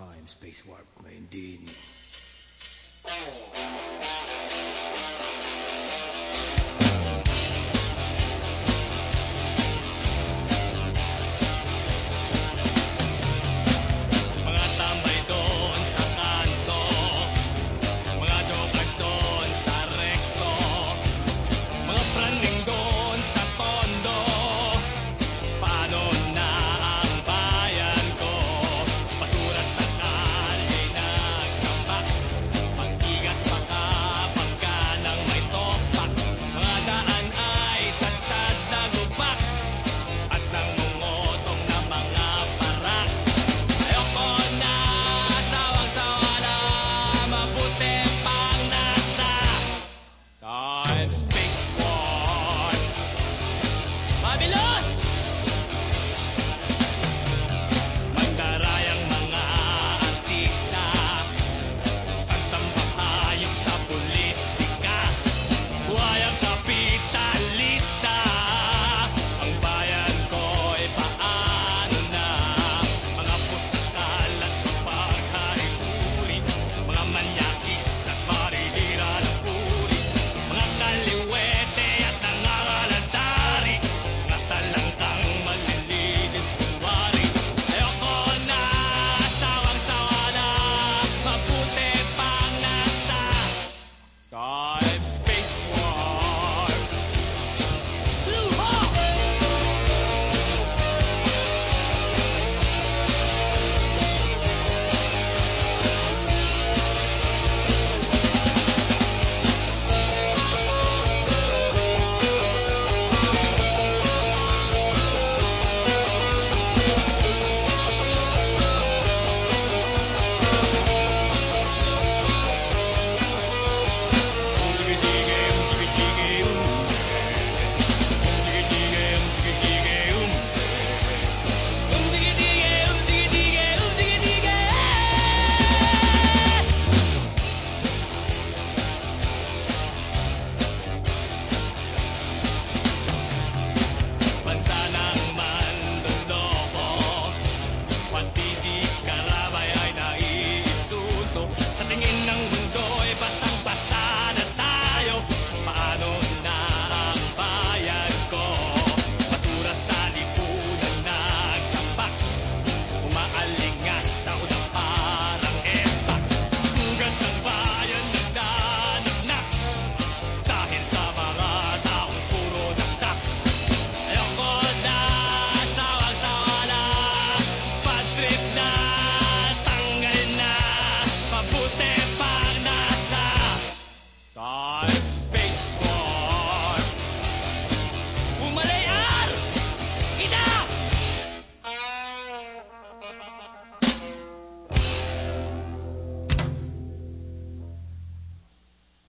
Time Space Warp ngayon din.